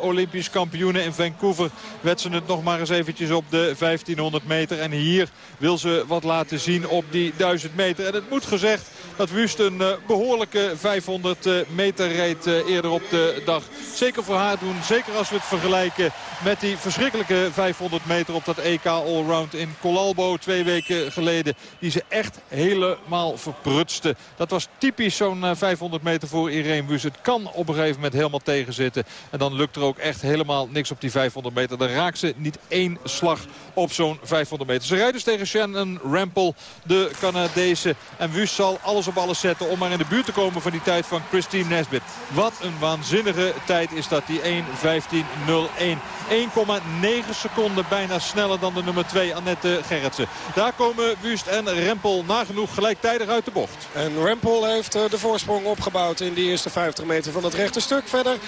Olympisch kampioenen in Vancouver ze het nog maar eens eventjes op de 1500 meter. En hier wil ze wat laten zien op die 1000 meter. En het moet gezegd dat Wust een uh, behoorlijke 500 uh, meter reed eerder op de dag. Zeker voor haar doen. Zeker als we het vergelijken met die verschrikkelijke 500 meter op dat EK Allround in Colalbo twee weken geleden. Die ze echt helemaal verprutste. Dat was typisch zo'n 500 meter voor Irene Wust. Het kan op een gegeven moment helemaal tegenzitten. En dan lukt er ook echt helemaal niks op die 500 meter. Dan raakt ze niet één slag op zo'n 500 meter. Ze rijden dus tegen Shannon Rampel, de Canadese. En Wust zal alles op alles zetten om maar in de buurt te komen van die tijd van Christine Nesbitt. Wat een waanzinnige tijd is dat, die 1.15.01. 1,9 seconden bijna sneller dan de nummer 2 Annette Gerritsen. Daar komen Wust en Rempel nagenoeg gelijktijdig uit de bocht. En Rempel heeft de voorsprong opgebouwd in die eerste 50 meter van het rechte stuk. Verder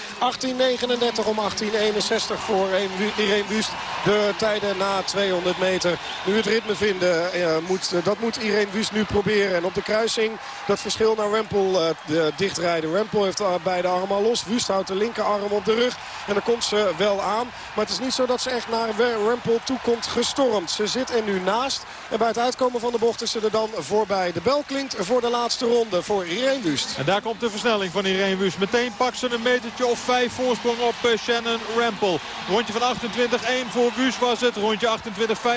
18.39 om 18.61 voor Irene Wust. De tijden na 200 meter. Nu het ritme vinden, uh, moet, dat moet Irene Wust nu proberen. En op de kruising dat verschil naar Rempel uh, dichtrijden. Rempel heeft beide armen al los. Wust houdt de linkerarm op de rug. En dan komt ze wel aan. Maar het is niet zo dat ze echt naar Rempel toe komt gestormd. Ze zit er nu naast. En bij het uitkomen van de bocht is ze er dan voorbij. De bel klinkt voor de laatste ronde voor Irene Wust. En daar komt de versnelling van Irene Wust. Meteen pakt ze een metertje of vijf voorsprong op uh, Shannon Rempel. Rondje van 28-1 voor Wust was het. Rondje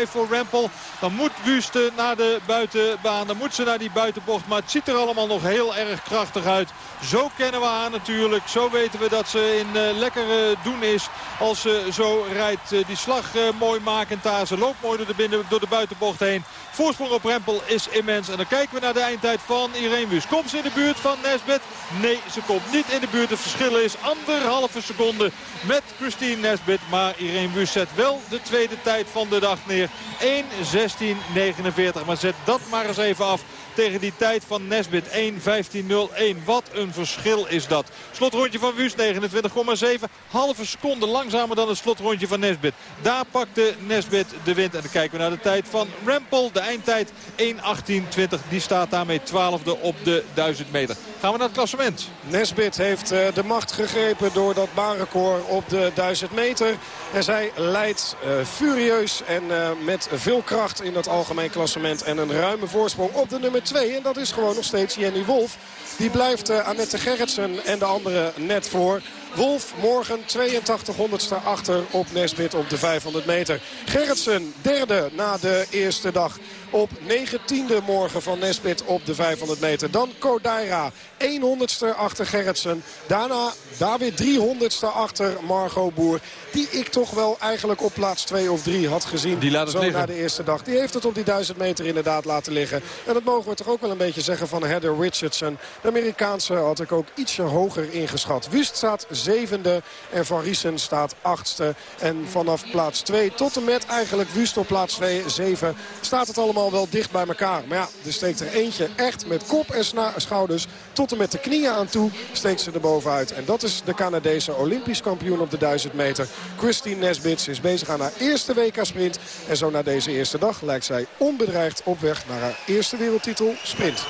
28-5 voor Rempel. Dan moet Wust naar de buitenbaan. Dan moet ze naar die buitenbocht. Maar het ziet er allemaal nog heel erg krachtig uit. Zo kennen we haar natuurlijk. Zo weten we dat ze in uh, lekker uh, doen is als ze zo rijdt. Die slag mooi makend daar. Ze loopt mooi door de, binnen, door de buitenbocht heen. Voorsprong op Rempel is immens. En dan kijken we naar de eindtijd van Irene Wust. Komt ze in de buurt van Nesbit? Nee, ze komt niet in de buurt. Het verschil is anderhalve seconde met Christine Nesbit. Maar Irene Wust zet wel de tweede tijd van de dag neer. 1.16.49. Maar zet dat maar eens even af tegen die tijd van Nesbit. 1.15.01. Wat een verschil is dat. Slotrondje van Wust 29,7. Halve seconde langzamer dan het slotrondje van Nesbit. Daar pakte Nesbit de wind. En dan kijken we naar de tijd van Rempel. De eindtijd 1.18.20. Die staat daarmee 12e op de 1000 meter. Gaan we naar het klassement. Nesbit heeft uh, de macht gegrepen door dat baanrecord op de 1000 meter. En zij leidt uh, furieus en uh, met veel kracht in dat algemeen klassement. En een ruime voorsprong op de nummer 2. En dat is gewoon nog steeds Jenny Wolf. Die blijft Annette Gerritsen en de anderen net voor. Wolf morgen 82 honderdste achter op Nesbit op de 500 meter. Gerritsen derde na de eerste dag op 19e morgen van Nesbit op de 500 meter. Dan Kodaira, 100ste achter Gerritsen. Daarna daar weer 300ste achter Margot Boer. Die ik toch wel eigenlijk op plaats 2 of 3 had gezien. Die laat het zo liggen. na de eerste dag. Die heeft het op die 1000 meter inderdaad laten liggen. En dat mogen we toch ook wel een beetje zeggen van Heather Richardson. De Amerikaanse had ik ook ietsje hoger ingeschat. Wust staat zevende en Van Riesen staat achtste. En vanaf plaats 2 tot en met eigenlijk Wust op plaats 2, 7 staat het allemaal wel dicht bij elkaar. Maar ja, er steekt er eentje echt met kop en schouders tot en met de knieën aan toe steekt ze er bovenuit. En dat is de Canadese Olympisch kampioen op de 1000 meter. Christine Nesbits is bezig aan haar eerste WK-sprint. En zo na deze eerste dag lijkt zij onbedreigd op weg naar haar eerste wereldtitel sprint.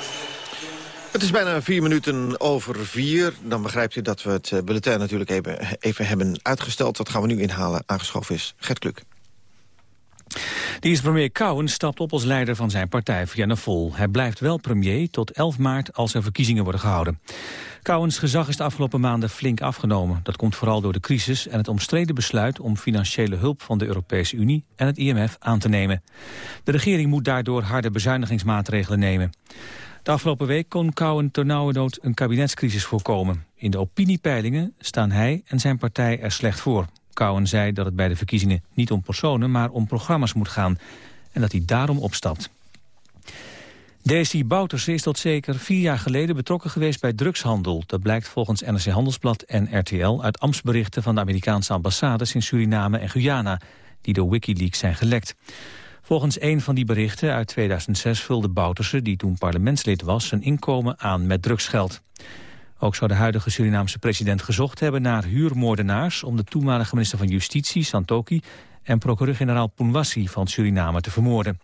Het is bijna vier minuten over vier. Dan begrijpt u dat we het eh, bulletin natuurlijk even, even hebben uitgesteld. Dat gaan we nu inhalen. Aangeschoven is Gert Kluk. De eerste premier Cowen stapt op als leider van zijn partij Vienna Vol. Hij blijft wel premier tot 11 maart als er verkiezingen worden gehouden. Cowens gezag is de afgelopen maanden flink afgenomen. Dat komt vooral door de crisis en het omstreden besluit om financiële hulp van de Europese Unie en het IMF aan te nemen. De regering moet daardoor harde bezuinigingsmaatregelen nemen. De afgelopen week kon Cowen ternauwernood een kabinetscrisis voorkomen. In de opiniepeilingen staan hij en zijn partij er slecht voor. Cowen zei dat het bij de verkiezingen niet om personen, maar om programma's moet gaan. En dat hij daarom opstapt. Daisy Bouterse is tot zeker vier jaar geleden betrokken geweest bij drugshandel. Dat blijkt volgens NRC Handelsblad en RTL uit ambtsberichten van de Amerikaanse ambassades in Suriname en Guyana, die door Wikileaks zijn gelekt. Volgens een van die berichten uit 2006 vulde Bouterse, die toen parlementslid was, zijn inkomen aan met drugsgeld. Ook zou de huidige Surinaamse president gezocht hebben naar huurmoordenaars... om de toenmalige minister van Justitie, Santoki... en procureur-generaal Poenwassi van Suriname te vermoorden.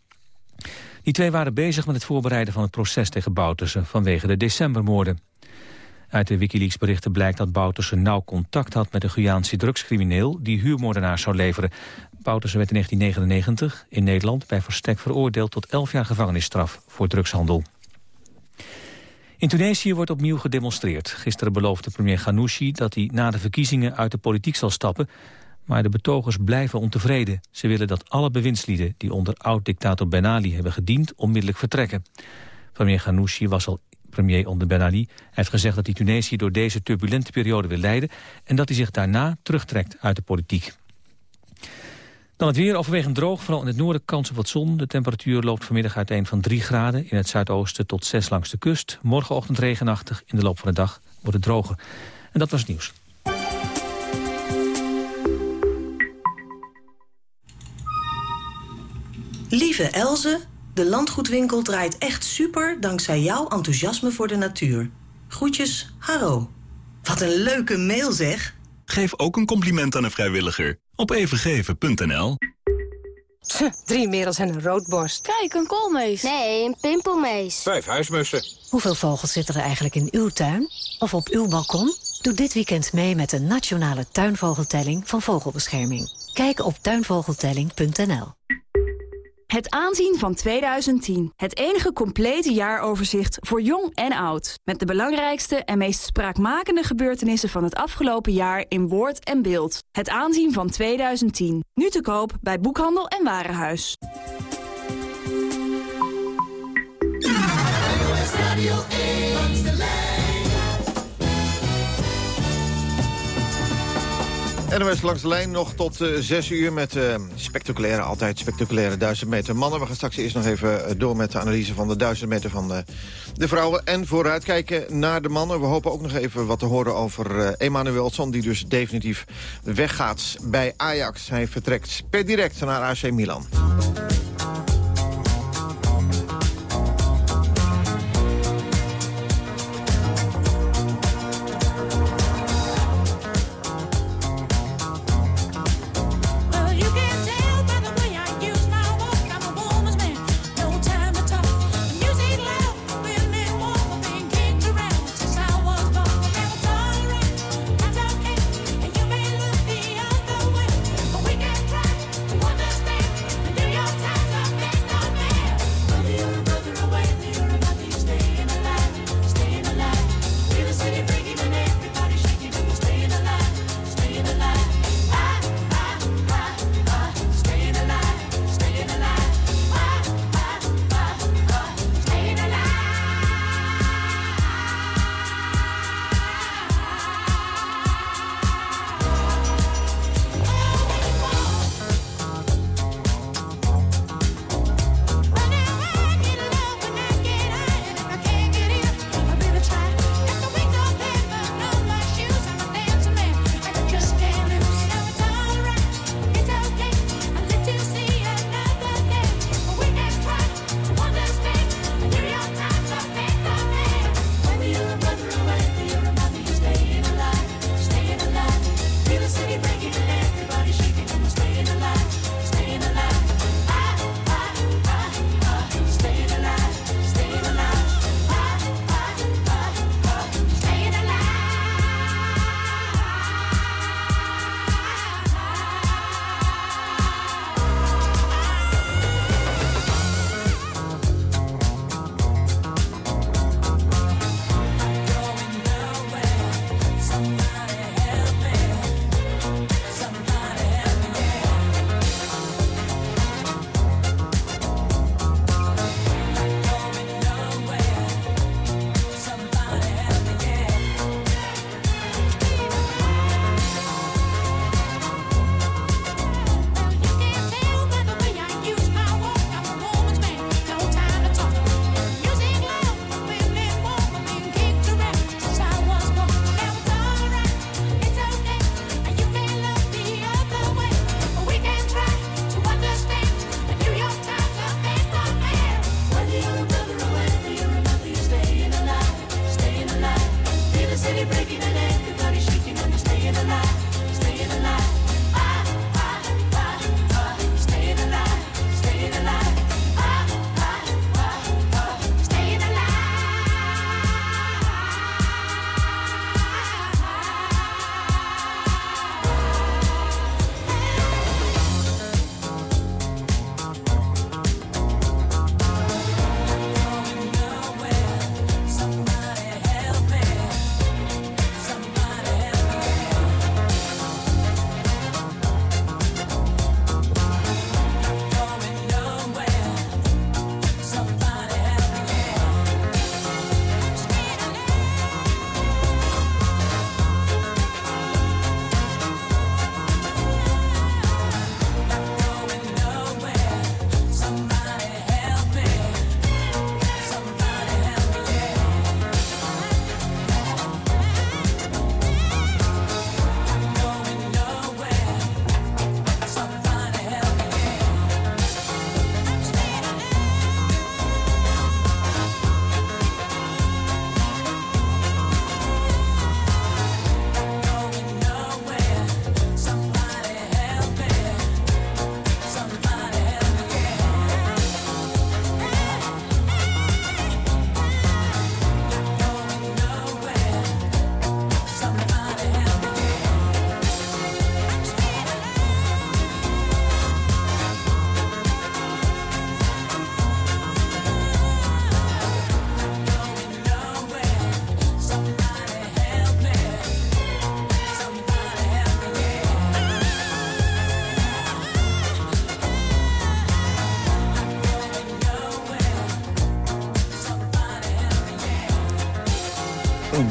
Die twee waren bezig met het voorbereiden van het proces tegen Bouterse... vanwege de decembermoorden. Uit de Wikileaks-berichten blijkt dat Bouterse nauw contact had met een Guyaanse drugscrimineel die huurmoordenaars zou leveren. Bouterse werd in 1999 in Nederland bij verstek veroordeeld tot 11 jaar gevangenisstraf voor drugshandel. In Tunesië wordt opnieuw gedemonstreerd. Gisteren beloofde premier Ghanouchi dat hij na de verkiezingen uit de politiek zal stappen. Maar de betogers blijven ontevreden. Ze willen dat alle bewindslieden die onder oud-dictator Ben Ali hebben gediend onmiddellijk vertrekken. Premier Ghanouchi was al premier onder Ben Ali. Hij heeft gezegd dat hij Tunesië door deze turbulente periode wil leiden... en dat hij zich daarna terugtrekt uit de politiek. Dan het weer overwegend droog, vooral in het noorden kans op wat zon. De temperatuur loopt vanmiddag uiteen van 3 graden in het zuidoosten tot 6 langs de kust. Morgenochtend regenachtig, in de loop van de dag wordt het droger. En dat was het nieuws. Lieve Elze, de landgoedwinkel draait echt super dankzij jouw enthousiasme voor de natuur. Groetjes, Haro. Wat een leuke mail zeg. Geef ook een compliment aan een vrijwilliger op evengeven.nl. Drie merels en een roodborst. Kijk, een koolmees. Nee, een pimpelmees. Vijf huismussen. Hoeveel vogels zitten er eigenlijk in uw tuin? Of op uw balkon? Doe dit weekend mee met de nationale tuinvogeltelling van Vogelbescherming. Kijk op tuinvogeltelling.nl. Het aanzien van 2010. Het enige complete jaaroverzicht voor jong en oud. Met de belangrijkste en meest spraakmakende gebeurtenissen van het afgelopen jaar in woord en beeld. Het aanzien van 2010. Nu te koop bij Boekhandel en Warenhuis. NOS langs de lijn nog tot uh, 6 uur met uh, spectaculaire, altijd spectaculaire 1000 meter mannen. We gaan straks eerst nog even uh, door met de analyse van de 1000 meter van de vrouwen. En vooruitkijken naar de mannen. We hopen ook nog even wat te horen over Emanuelson... die dus definitief weggaat bij Ajax. Hij vertrekt per direct naar AC Milan.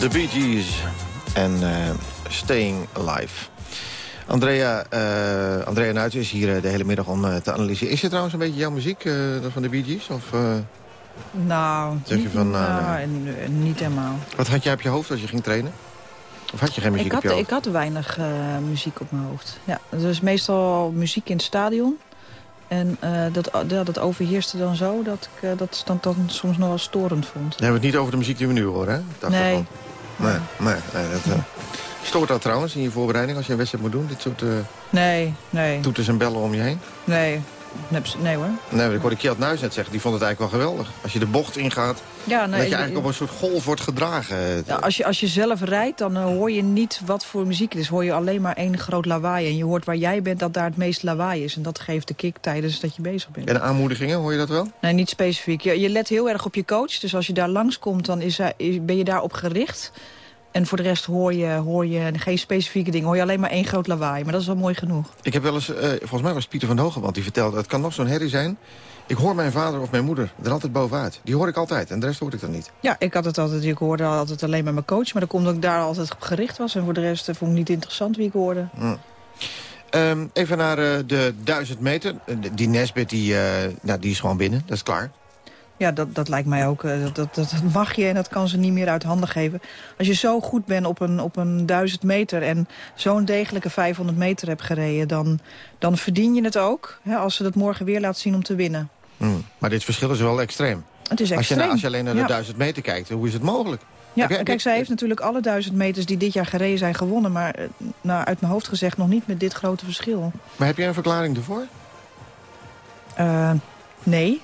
The Bee Gees en uh, Staying Alive. Andrea, uh, Andrea Nuit is hier de hele middag om te analyseren. Is het trouwens een beetje jouw muziek van de Bee Gees? Of, nou, zeg je van, nou niet helemaal. Wat had jij op je hoofd als je ging trainen? Of had je geen muziek ik had, op je hoofd? Ik had weinig muziek op mijn hoofd. Ja, dus meestal muziek in het stadion. En uh, dat, ja, dat overheerste dan zo dat ik uh, dat dan, dan soms nog wel storend vond. Dan hebben we het niet over de muziek die we nu horen, hè? Nee. Nee. Nee, nee, dat, uh, stoort dat trouwens in je voorbereiding als je een wedstrijd moet doen? Dit soort nee, nee. toeters en bellen om je heen? Nee, Nee hoor. Nee, ik hoorde Kjeld Nuis net zeggen. Die vond het eigenlijk wel geweldig. Als je de bocht ingaat, ja, nee, dat je eigenlijk op een soort golf wordt gedragen. Ja, als, je, als je zelf rijdt, dan uh, hoor je niet wat voor muziek het is. Hoor je alleen maar één groot lawaai. En je hoort waar jij bent dat daar het meest lawaai is. En dat geeft de kick tijdens dat je bezig bent. En de aanmoedigingen, hoor je dat wel? Nee, niet specifiek. Je, je let heel erg op je coach. Dus als je daar langskomt, dan is, is, ben je daarop gericht. En voor de rest hoor je, hoor je geen specifieke dingen. Hoor je alleen maar één groot lawaai. Maar dat is wel mooi genoeg. Ik heb wel eens, uh, volgens mij was Pieter van Hogewand die vertelde... het kan nog zo'n herrie zijn. Ik hoor mijn vader of mijn moeder er altijd bovenuit. Die hoor ik altijd en de rest hoor ik dan niet. Ja, ik had het altijd. Ik hoorde altijd alleen maar mijn coach. Maar dat komt dat ik daar altijd op gericht was. En voor de rest uh, vond ik niet interessant wie ik hoorde. Hm. Um, even naar uh, de 1000 meter. Die Nesbit die, nou, die is gewoon binnen. Dat is klaar. Ja, dat, dat lijkt mij ook. Dat, dat, dat mag je en dat kan ze niet meer uit handen geven. Als je zo goed bent op een, op een 1000 meter... en zo'n degelijke 500 meter hebt gereden... dan, dan verdien je het ook hè, als ze dat morgen weer laat zien om te winnen. Hmm, maar dit verschil is wel extreem. Het is extreem. Als je, als je alleen naar de ja. 1000 meter kijkt, hoe is het mogelijk? Ja, kijk, zij heeft natuurlijk alle duizend meters die dit jaar gereden zijn gewonnen... maar nou, uit mijn hoofd gezegd nog niet met dit grote verschil. Maar heb jij een verklaring ervoor? Uh, nee,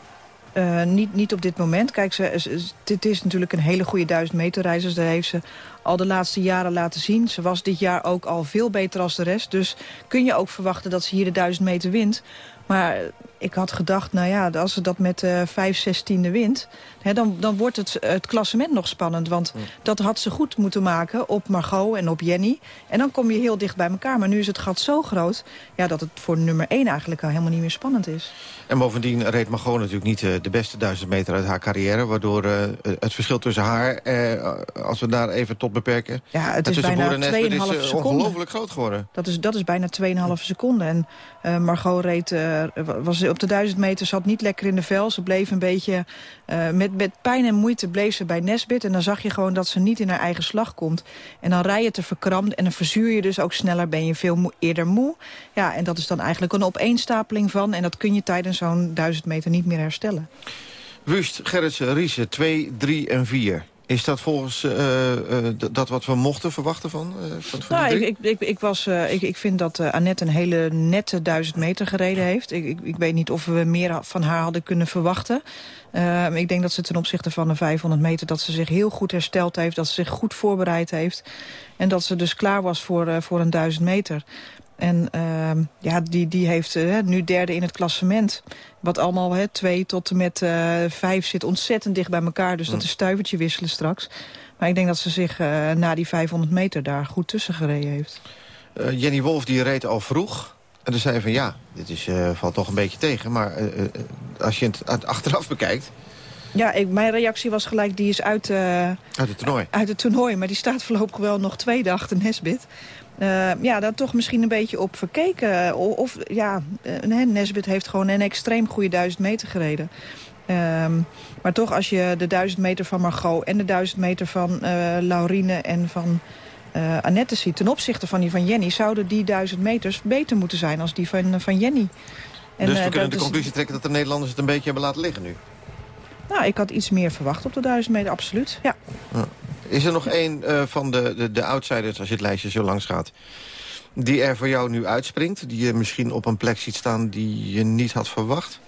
uh, niet, niet op dit moment. Kijk, ze, dit is natuurlijk een hele goede duizend meter reizers. Daar heeft ze al de laatste jaren laten zien. Ze was dit jaar ook al veel beter als de rest. Dus kun je ook verwachten dat ze hier de duizend meter wint. Maar ik had gedacht, nou ja, als ze dat met uh, 5 zestiende wint... Hè, dan, dan wordt het, het klassement nog spannend. Want dat had ze goed moeten maken op Margot en op Jenny. En dan kom je heel dicht bij elkaar. Maar nu is het gat zo groot ja, dat het voor nummer 1 eigenlijk al helemaal niet meer spannend is. En bovendien reed Margot natuurlijk niet uh, de beste duizend meter uit haar carrière. Waardoor uh, het verschil tussen haar, als we daar even tot beperken... Ja, het is bijna 2,5 seconden. ongelooflijk groot geworden. Dat is, dat is bijna 2,5 seconden. En Margot reed, was op de duizend meter, zat niet lekker in de vel. Ze bleef een beetje met met pijn en moeite bleef ze bij Nesbit. En dan zag je gewoon dat ze niet in haar eigen slag komt. En dan rij je te verkrampt en dan verzuur je dus ook sneller. Ben je veel eerder moe. Ja, en dat is dan eigenlijk een opeenstapeling van. En dat kun je tijdens zo'n duizend meter niet meer herstellen. Wust, Gerritsen, Riese, 2, 3 en 4. Is dat volgens uh, uh, dat wat we mochten verwachten van, uh, van, nou, ik, ik, ik, was, ik, ik vind dat Annette een hele nette duizend meter gereden heeft. Ik, ik, ik weet niet of we meer van haar hadden kunnen verwachten. Uh, ik denk dat ze ten opzichte van de 500 meter... dat ze zich heel goed hersteld heeft, dat ze zich goed voorbereid heeft. En dat ze dus klaar was voor, voor een 1000 meter. En uh, ja, die, die heeft uh, nu derde in het klassement. Wat allemaal hè, twee tot en met vijf zit ontzettend dicht bij elkaar. Dus dat is stuivertje wisselen straks. Maar ik denk dat ze zich na die 500 meter daar goed tussen gereden heeft. Jenny Wolf die reed al vroeg. En toen zei je van ja, dit is, valt toch een beetje tegen. Maar als je het achteraf bekijkt... Ja, ik, mijn reactie was gelijk, die is uit, uit het toernooi. Uit het toernooi, maar die staat voorlopig wel nog tweede achter Nesbit. Ja, daar toch misschien een beetje op verkeken. Of, of ja, Nesbit heeft gewoon een extreem goede duizend meter gereden. Um, maar toch, als je de duizend meter van Margot en de duizend meter van Laurine en van uh, Annette ziet ten opzichte van die van Jenny... zouden die duizend meters beter moeten zijn als die van, van Jenny. En, dus we kunnen de conclusie trekken dat de Nederlanders het een beetje hebben laten liggen nu? Nou, ik had iets meer verwacht op de duizend meter, absoluut. Ja. Is er nog één uh, van de, de, de outsiders, als je het lijstje zo langs gaat... die er voor jou nu uitspringt? Die je misschien op een plek ziet staan die je niet had verwacht?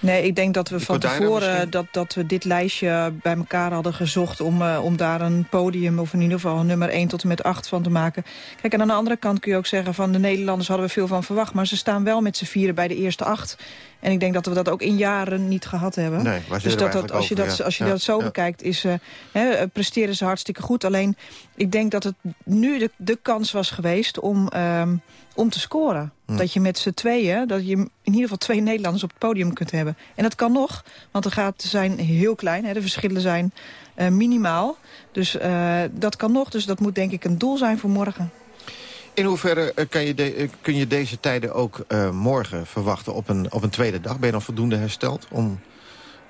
Nee, ik denk dat we van tevoren dat, dat we dit lijstje bij elkaar hadden gezocht... Om, uh, om daar een podium of in ieder geval nummer 1 tot en met 8 van te maken. Kijk, en aan de andere kant kun je ook zeggen... van de Nederlanders hadden we veel van verwacht... maar ze staan wel met z'n vieren bij de eerste acht. En ik denk dat we dat ook in jaren niet gehad hebben. Nee, dus dat, dat, als je, dat, ja. als je ja, dat zo ja. bekijkt, is, uh, hè, presteren ze hartstikke goed. Alleen, ik denk dat het nu de, de kans was geweest om, um, om te scoren. Dat je met z'n tweeën, dat je in ieder geval twee Nederlanders op het podium kunt hebben. En dat kan nog, want de gaten zijn heel klein. Hè, de verschillen zijn uh, minimaal. Dus uh, dat kan nog, dus dat moet denk ik een doel zijn voor morgen. In hoeverre uh, kan je kun je deze tijden ook morgen verwachten op een, op een tweede dag? Ben je dan voldoende hersteld om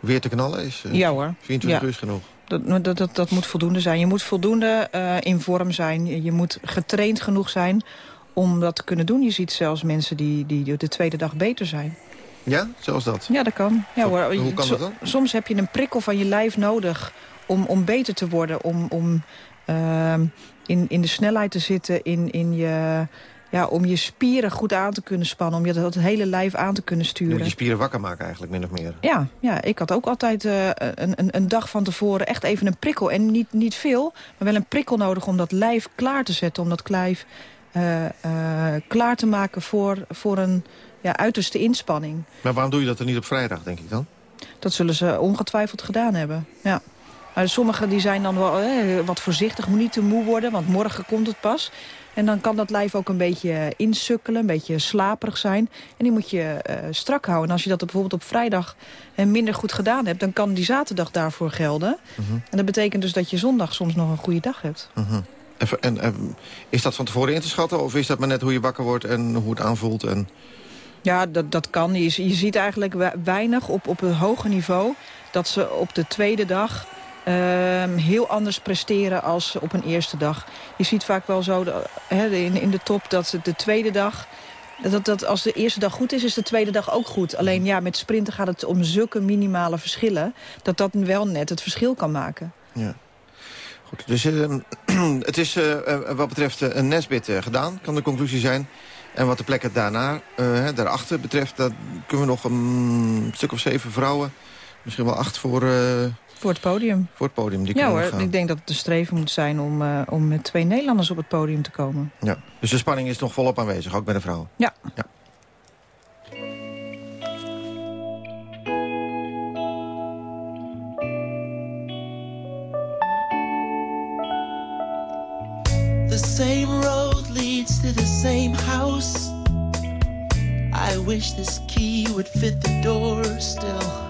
weer te knallen? Is, ja hoor. 24 ja. uur is genoeg? Dat, dat, dat, dat, moet voldoende zijn. Je moet voldoende in vorm zijn. Je moet getraind genoeg zijn om dat te kunnen doen. Je ziet zelfs mensen die, die de tweede dag beter zijn. Ja, zoals dat? Ja, dat kan. Ja, hoor. Hoe kan dat dan? Soms heb je een prikkel van je lijf nodig om, om beter te worden. Om, om uh, in, in de snelheid te zitten, in, in je, ja, om je spieren goed aan te kunnen spannen. Om je dat, hele lijf aan te kunnen sturen. Je moet je spieren wakker maken eigenlijk, min of meer. Ja, ja ik had ook altijd uh, een, een, een dag van tevoren echt even een prikkel. En niet, niet veel, maar wel een prikkel nodig om dat lijf klaar te zetten. Om dat lijf uh, uh, klaar te maken voor, voor een ja, uiterste inspanning. Maar waarom doe je dat er niet op vrijdag, denk ik dan? Dat zullen ze ongetwijfeld gedaan hebben, ja. Maar sommigen die zijn dan wel eh, wat voorzichtig, moet niet te moe worden, want morgen komt het pas. En dan kan dat lijf ook een beetje insukkelen, een beetje slaperig zijn. En die moet je uh, strak houden. En als je dat bijvoorbeeld op vrijdag minder goed gedaan hebt... dan kan die zaterdag daarvoor gelden. Uh -huh. En dat betekent dus dat je zondag soms nog een goede dag hebt. -huh. En, en, is dat van tevoren in te schatten? Of is dat maar net hoe je wakker wordt en hoe het aanvoelt? En... Ja, dat, dat kan. Je, je ziet eigenlijk weinig op, op een hoger niveau... dat ze op de tweede dag uh, heel anders presteren als op een eerste dag. Je ziet vaak wel zo in, in de top dat de tweede dag... Dat, dat als de eerste dag goed is, is de tweede dag ook goed. Alleen ja, met sprinten gaat het om zulke minimale verschillen... dat dat wel net het verschil kan maken. Ja. Goed, dus uh, het is uh, wat betreft een Nesbit gedaan, kan de conclusie zijn. En wat de plekken daarna, daarachter betreft... dat kunnen we nog een stuk of zeven vrouwen... misschien wel acht voor... voor het podium. Voor het podium. Die ja hoor, gaan. ik denk dat het de streven moet zijn om, uh, om met twee Nederlanders op het podium te komen. Ja, dus de spanning is nog volop aanwezig, ook bij de vrouwen? Ja. ja. The same road leads to the same house. I wish this key would fit the door still.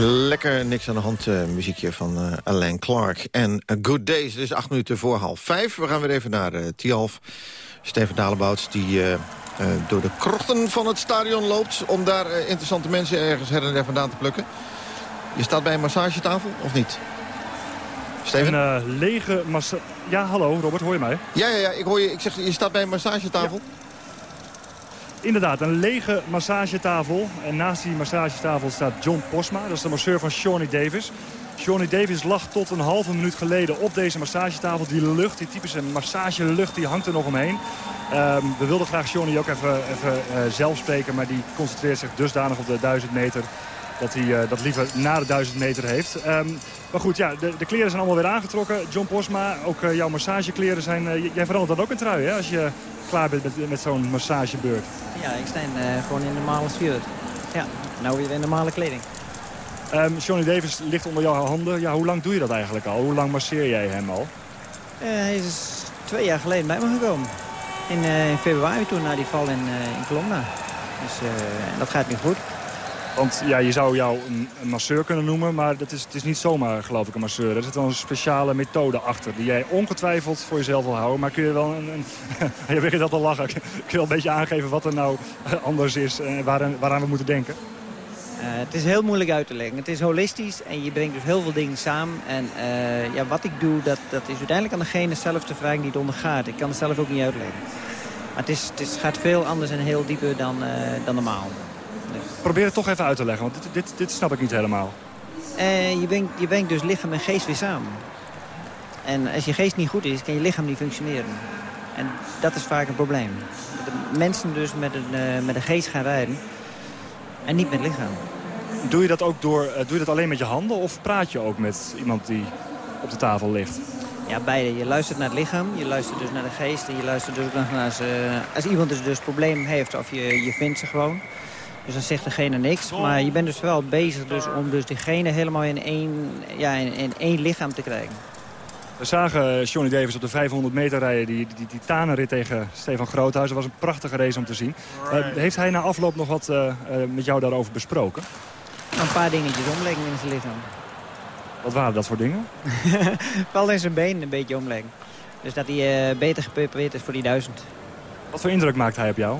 Lekker niks aan de hand uh, muziekje van uh, Alain Clark. En uh, Good Days, het is acht minuten voor half vijf. We gaan weer even naar uh, Tialf. Steven Dalebouts die door de krochten van het stadion loopt... om daar interessante mensen ergens her en der vandaan te plukken. Je staat bij een massagetafel, of niet? Steven? Een lege massa... Ja, hallo Robert, hoor je mij? Ja, ja, ja ik hoor je. Ik zeg, je staat bij een massagetafel? Ja. Inderdaad, een lege massagetafel. En naast die massagetafel staat John Posma. Dat is de masseur van Shawnee Davis. Shawnee Davis lag tot een halve minuut geleden op deze massagetafel. Die lucht, die typische massagelucht, die hangt er nog omheen. Um, we wilden graag Shawnee ook even, even uh, zelf spreken. Maar die concentreert zich dusdanig op de 1000 meter dat hij uh, dat liever na de 1000 meter heeft. Um, maar goed, ja, de, de, kleren zijn allemaal weer aangetrokken. John Posma, ook uh, jouw massagekleren zijn... Uh, jij verandert dan ook een trui, hè, als je klaar bent met, met zo'n massagebeurt. Ja, ik sta gewoon in normale shirt. Ja, nou weer in normale kleding. Um, Johnny Davis ligt onder jouw handen. Ja, hoe lang doe je dat eigenlijk al? Hoe lang masseer jij hem al? hij is twee jaar geleden bij me gekomen. In, in februari toen, na die val in, in Colomna. Dus dat gaat nu goed. Want ja, je zou jou een, masseur kunnen noemen, maar dat is, het is niet zomaar geloof ik een masseur. Er zit wel een speciale methode achter die jij ongetwijfeld voor jezelf wil houden. Maar kun je wel een... je dat te lachen. Kun je een beetje aangeven wat er nou anders is en waaraan, waaraan we moeten denken? Uh, het is heel moeilijk uit te leggen. Het is holistisch en je brengt dus heel veel dingen samen. En ja, wat ik doe, dat, dat is uiteindelijk aan degene zelf te vragen die het ondergaat. Ik kan het zelf ook niet uitleggen. Maar het, is, het is, gaat veel anders en heel dieper dan, dan normaal. Probeer het toch even uit te leggen, want dit, dit, dit snap ik niet helemaal. Uh, je, brengt, je brengt dus lichaam en geest weer samen. En als je geest niet goed is, kan je lichaam niet functioneren. En dat is vaak een probleem. De mensen dus met een, uh, met een geest gaan rijden en niet met lichaam. Doe je dat ook door, uh, doe je dat alleen met je handen of praat je ook met iemand die op de tafel ligt? Ja, beide. Je luistert naar het lichaam, je luistert dus naar de geest... en je luistert dus naar ze, als iemand dus, dus probleem heeft of je, je vindt ze gewoon... Dus dan zegt degene niks. Maar je bent dus wel bezig dus om dus diegene helemaal in één, ja, in, in één lichaam te krijgen. We zagen Johnny Davis op de 500 meter rijden. Die, die, die tanenrit tegen Stefan Groothuis. Dat was een prachtige race om te zien. Uh, heeft hij na afloop nog wat uh, uh, met jou daarover besproken? Een paar dingetjes omleggen in zijn lichaam. Wat waren dat voor dingen? Vooral in zijn been een beetje omleggen. Dus dat hij beter geprepareerd is voor die duizend. Wat voor indruk maakt hij op jou?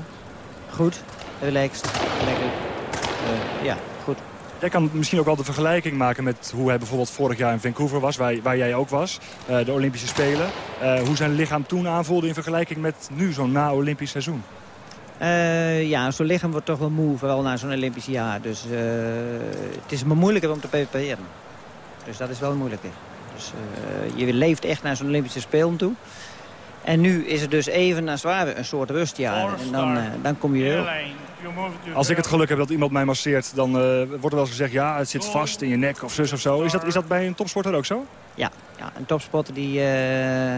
Goed, relaxed, lekker. Uh, ja, goed. Jij kan misschien ook wel de vergelijking maken met hoe hij bijvoorbeeld vorig jaar in Vancouver was, waar, waar jij ook was, uh, de Olympische Spelen. Uh, hoe zijn lichaam toen aanvoelde in vergelijking met nu, zo'n na-Olympisch seizoen? ja, zo'n lichaam wordt toch wel moe, vooral na zo'n Olympisch jaar. Dus het is me moeilijker om te prepareren. Dus dat is wel moeilijker. Dus je leeft echt naar zo'n Olympische Spelen toe. En nu is het dus even als het ware een soort rustjaar. En dan, uh, dan kom je er Als ik het geluk heb dat iemand mij masseert, dan uh, wordt er wel eens gezegd... ja, het zit vast in je nek of zus of zo. Is dat, is dat bij een topsporter ook zo? Ja, ja een topsporter die... Uh,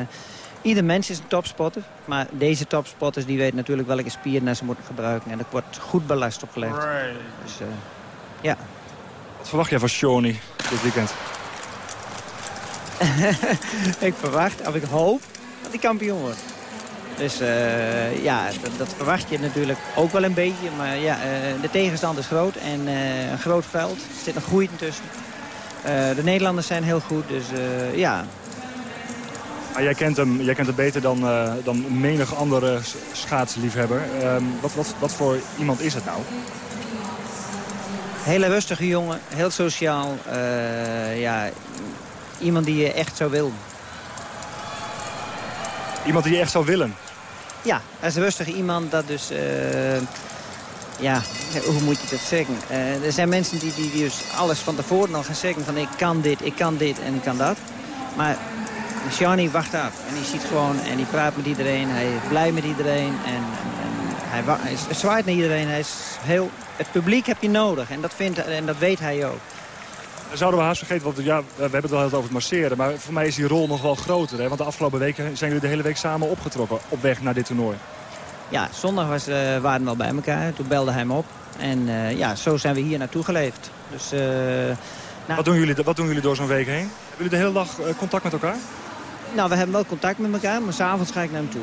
ieder mens is een topsporter. Maar deze topsporters die weten natuurlijk welke spieren ze moeten gebruiken. En dat wordt goed belast opgelegd. Dus ja. Wat verwacht jij van Shawnee dit weekend? ik verwacht, of ik hoop dat hij kampioen wordt. Dus uh, ja, dat, dat, verwacht je natuurlijk ook wel een beetje. Maar ja, uh, de tegenstand is groot en uh, een groot veld. Er zit een groei tussen. de Nederlanders zijn heel goed, dus ja. Maar jij kent hem, jij kent hem beter dan, dan menig andere schaatsliefhebber. Ehm, wat, wat, wat voor iemand is het nou? Hele rustige jongen, heel sociaal. ja, iemand die je echt zou willen. Iemand die je echt zou willen? Ja, dat is rustig iemand dat dus... Uh, ja, hoe moet je dat zeggen? Uh, er zijn mensen die, die, die, dus alles van tevoren al gaan zeggen van ik kan dit, ik kan dit en ik kan dat. Maar Shani wacht af en hij ziet gewoon en hij praat met iedereen. Hij is blij met iedereen en, en, hij, hij, zwaait naar iedereen. Hij is heel, het publiek heb je nodig en dat, vindt, en dat weet hij ook. Zouden we haast vergeten, want ja, we hebben het wel heel over het masseren. Maar voor mij is die rol nog wel groter. Hè? Want de afgelopen weken zijn jullie de hele week samen opgetrokken op weg naar dit toernooi. Ja, zondag was, uh, waren we al bij elkaar. Toen belde hij me op. En uh, ja, zo zijn we hier naartoe geleefd. Dus, uh, nou... wat, doen jullie, wat doen jullie door zo'n week heen? Hebben jullie de hele dag contact met elkaar? Nou, we hebben wel contact met elkaar, maar s'avonds ga ik naar hem toe.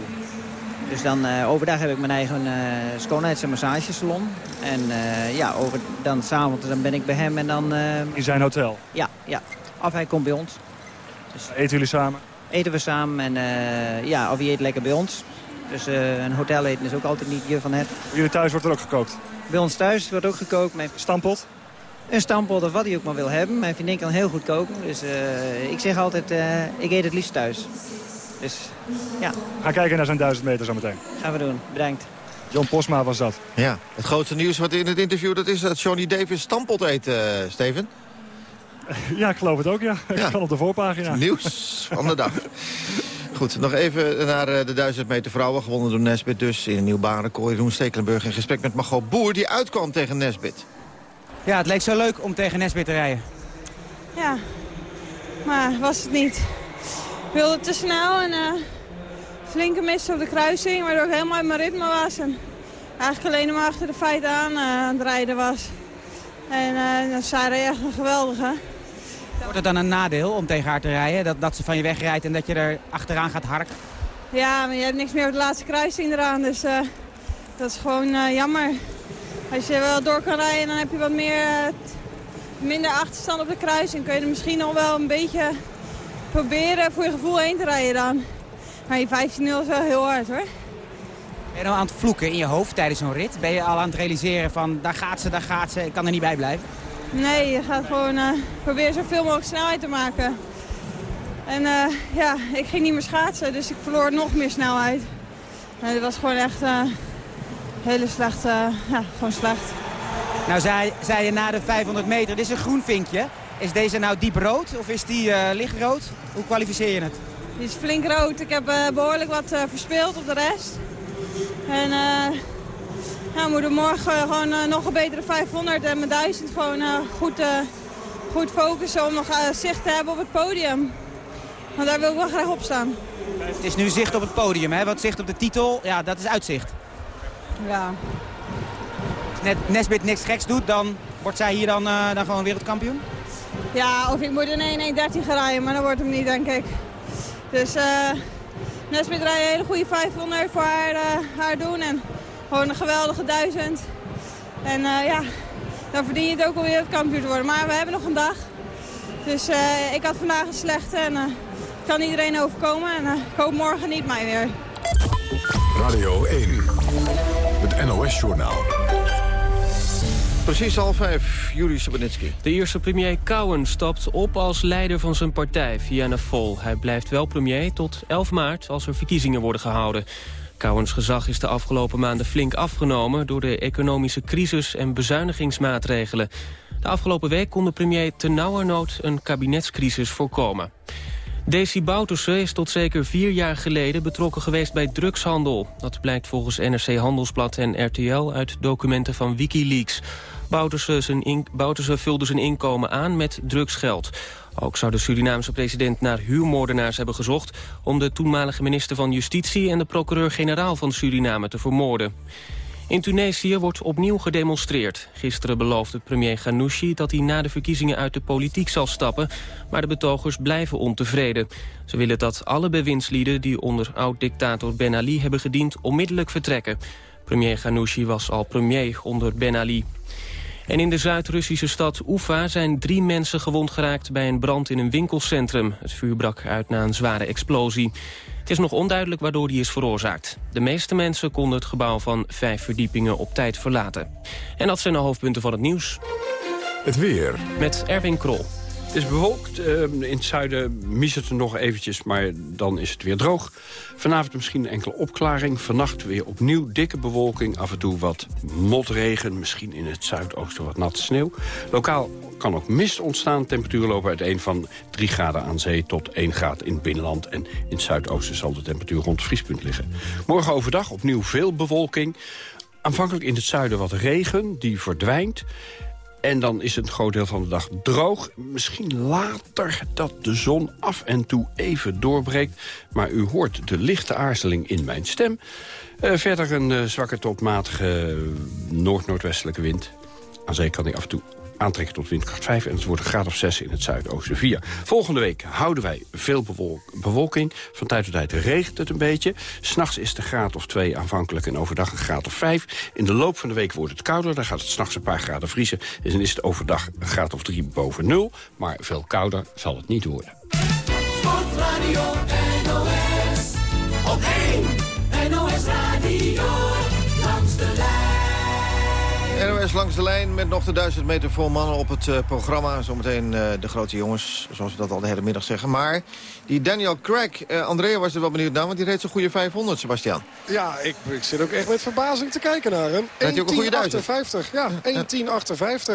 Dus dan uh, overdag heb ik mijn eigen uh, schoonheids- en massagesalon. En uh, ja, over, dan s'avonds dan ben ik bij hem en dan... In zijn hotel? Ja, ja. Of hij komt bij ons. Dus, eten jullie samen? Eten we samen en ja, of hij eet lekker bij ons. Dus een hotel eten is ook altijd niet je van het. Bij jullie thuis wordt er ook gekookt? Bij ons thuis wordt ook gekookt. Mijn... Stampot? Een stampot of wat hij ook maar wil hebben. Mijn vriendin kan heel goed koken. Dus ik zeg altijd, ik eet het liefst thuis. Dus ja. Ga kijken naar zijn duizend meter zometeen. Gaan we doen. Bedankt. John Posma was dat. Ja, het grootste nieuws wat in het interview... dat is dat Johnny Davis stampot eet, uh, Steven. Ja, ik geloof het ook, ja. Ik kan op de voorpagina. Nieuws van de dag. Goed, nog even naar uh, de 1000 meter vrouwen. Gewonnen door Nesbit dus in een nieuw baanrecord. Jeroen Stekelenburg in gesprek met Margot Boer... die uitkwam tegen Nesbit. Ja, het leek zo leuk om tegen Nesbit te rijden. Ja, maar was het niet wilde te snel en uh, flinke mis op de kruising, waardoor ik helemaal in mijn ritme was. En eigenlijk alleen maar achter de feiten aan uh, aan het rijden was. En uh, dat zij echt een geweldige. Wordt het dan een nadeel om tegen haar te rijden? Dat, dat ze van je wegrijdt en dat je er achteraan gaat harken? Ja, maar je hebt niks meer op de laatste kruising eraan. Dus uh, dat is gewoon jammer. Als je wel door kan rijden, dan heb je wat meer, minder achterstand op de kruising. Kun je er misschien nog wel een beetje proberen voor je gevoel heen te rijden dan. Maar je 15-0 is wel heel hard hoor. Ben je nou aan het vloeken in je hoofd tijdens zo'n rit? Ben je al aan het realiseren van daar gaat ze, daar gaat ze, ik kan er niet bij blijven? Nee, je gaat gewoon uh, proberen zoveel mogelijk snelheid te maken. En uh, ja, ik ging niet meer schaatsen, dus ik verloor nog meer snelheid. En het was gewoon echt uh, hele slecht, ja, gewoon slecht. Nou zei, zei je na de 500 meter, dit is een groen vinkje. Is deze nou diep rood of is die uh, lichtrood? Hoe kwalificeer je het? Die is flink rood. Ik heb uh, behoorlijk wat uh, verspeeld op de rest. En ja, we moeten morgen gewoon nog een betere 500 en mijn 1000 gewoon goed, goed focussen om nog zicht te hebben op het podium. Want daar wil ik wel graag op staan. Het is nu zicht op het podium, hè? Wat zicht op de titel, ja, dat is uitzicht. Ja. Als net Nesbit niks geks doet, dan wordt zij hier dan, dan gewoon wereldkampioen? Ja, of ik moet in 1.13 gaan rijden, maar dat wordt hem niet, denk ik. Dus uh, Nesbit rijdt een hele goede 500 voor haar, uh, haar doen. En gewoon een geweldige 1000. En uh, ja, dan verdien je het ook alweer het kampioen te worden. Maar we hebben nog een dag. Dus ik had vandaag een slechte en uh, kan iedereen overkomen. En ik hoop morgen niet mij weer. Radio 1, het NOS-journaal. Precies half vijf, Juri Sabanitsky. De eerste premier Cowen stapt op als leider van zijn partij, Fianna Vol. Hij blijft wel premier tot 11 maart, als er verkiezingen worden gehouden. Cowens gezag is de afgelopen maanden flink afgenomen... door de economische crisis en bezuinigingsmaatregelen. De afgelopen week kon de premier nauwernood een kabinetscrisis voorkomen. Desi Bouterse is tot zeker vier jaar geleden betrokken geweest bij drugshandel. Dat blijkt volgens NRC Handelsblad en RTL uit documenten van Wikileaks. Bouterse, vulde zijn inkomen aan met drugsgeld. Ook zou de Surinaamse president naar huurmoordenaars hebben gezocht... om de toenmalige minister van Justitie en de procureur-generaal van Suriname te vermoorden. In Tunesië wordt opnieuw gedemonstreerd. Gisteren beloofde premier Ghanouchi dat hij na de verkiezingen uit de politiek zal stappen, maar de betogers blijven ontevreden. Ze willen dat alle bewindslieden die onder oud-dictator Ben Ali hebben gediend onmiddellijk vertrekken. Premier Ghanouchi was al premier onder Ben Ali. En in de Zuid-Russische stad Ufa zijn drie mensen gewond geraakt bij een brand in een winkelcentrum. Het vuur brak uit na een zware explosie. Het is nog onduidelijk waardoor die is veroorzaakt. De meeste mensen konden het gebouw van vijf verdiepingen op tijd verlaten. En dat zijn de hoofdpunten van het nieuws. Het weer. Met Erwin Krol. Is bewolkt. Ehm, in het zuiden mis het er nog eventjes, maar dan is het weer droog. Vanavond misschien een enkele opklaring. Vannacht weer opnieuw dikke bewolking. Af en toe wat motregen. Misschien in het zuidoosten wat natte sneeuw. Lokaal kan ook mist ontstaan. Temperaturen lopen uiteen van 3 graden aan zee tot 1 graad in het binnenland. En in het zuidoosten zal de temperatuur rond het vriespunt liggen. Morgen overdag opnieuw veel bewolking. Aanvankelijk in het zuiden wat regen, die verdwijnt. En dan is het groot deel van de dag droog. Misschien later dat de zon af en toe even doorbreekt. Maar u hoort de lichte aarzeling in mijn stem. Uh, verder een uh, zwakke tot matige noord-noordwestelijke wind. Aan zee kan hij af en toe aantrekken tot windkracht 5 en het wordt een graad of 6 in het zuidoosten 4. Volgende week houden wij veel bewolking. Van tijd tot tijd regent het een beetje. S'nachts is de graad of 2 aanvankelijk en overdag een graad of 5. In de loop van de week wordt het kouder. Dan gaat het s'nachts een paar graden vriezen. En dan is het overdag een graad of 3 boven 0. Maar veel kouder zal het niet worden. Sportradio NOS op 1 NOS langs de lijn met nog de 1000 meter voor mannen op het uh, programma. Zometeen uh, de grote jongens, zoals we dat al de hele middag zeggen. Maar die Daniel Craig, uh, Andrea was er wel benieuwd naar... want die reed zo'n goede 500, Sebastian. Ja, ik, ik zit ook echt met verbazing te kijken naar hem. 1.10.58, ja,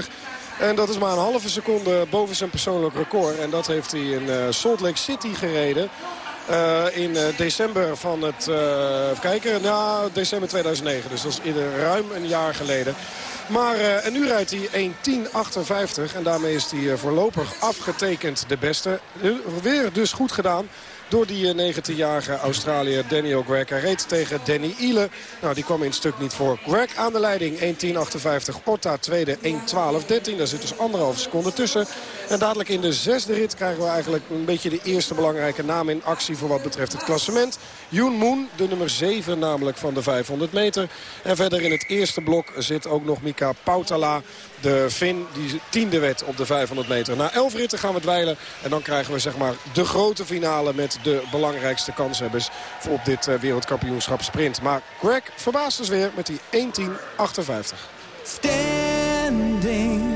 1.10.58. En dat is maar een halve seconde boven zijn persoonlijk record. En dat heeft hij in Salt Lake City gereden. Uh, in uh, december van het... even kijken, nou, december 2009. Dus dat is ruim een jaar geleden. Maar uh, en nu rijdt hij 1.10.58 en daarmee is hij uh, voorlopig afgetekend de beste. Weer dus goed gedaan door die 19-jarige Australiër Daniel Greg. Hij reed tegen Danny Ile. Nou, die kwam in het stuk niet voor. Greg aan de leiding 1.10.58. Orta tweede 1.12.13. Daar zit dus anderhalve seconde tussen. En dadelijk in de zesde rit krijgen we eigenlijk een beetje de eerste belangrijke naam in actie voor wat betreft het klassement. Yoon Moon, de nummer 7 namelijk van de 500 meter. En verder in het eerste blok zit ook nog Mika Pautala. De Fin die tiende werd op de 500 meter. Na elf ritten gaan we dweilen. En dan krijgen we zeg maar de grote finale met de belangrijkste kanshebbers op dit uh, wereldkampioenschap sprint. Maar Greg verbaast dus weer met die 1.10.58. Standing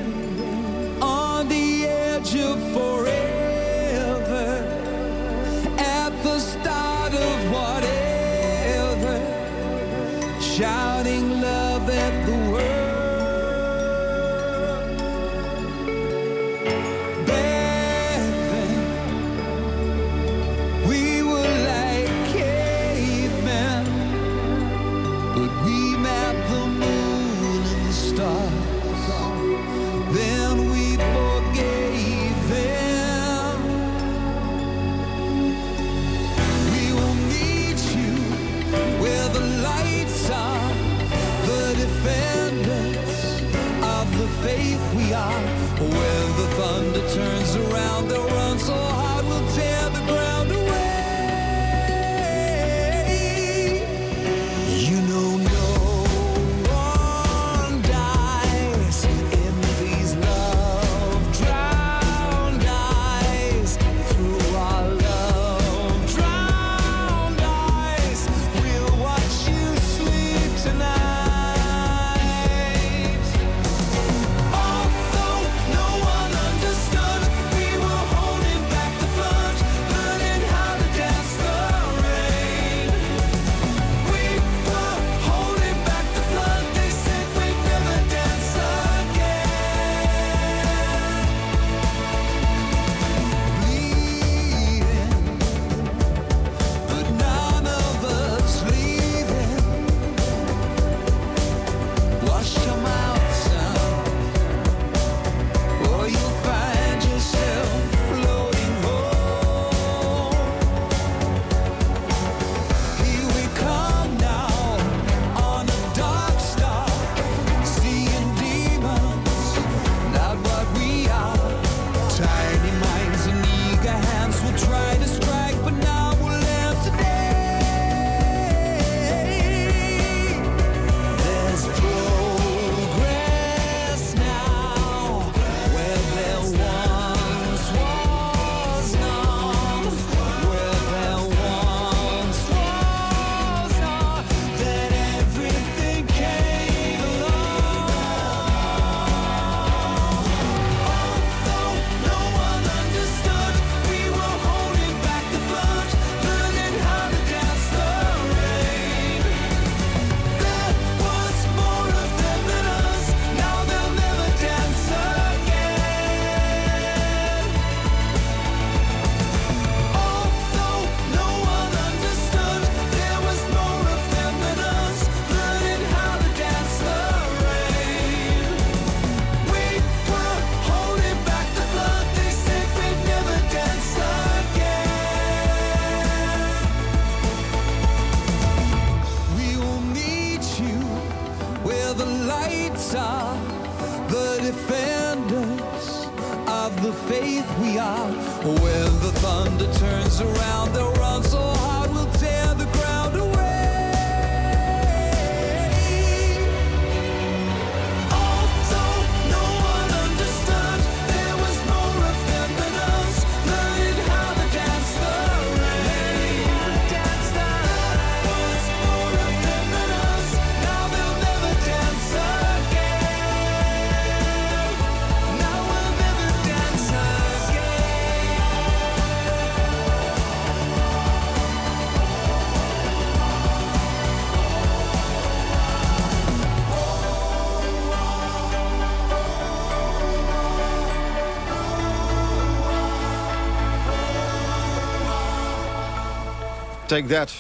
Take That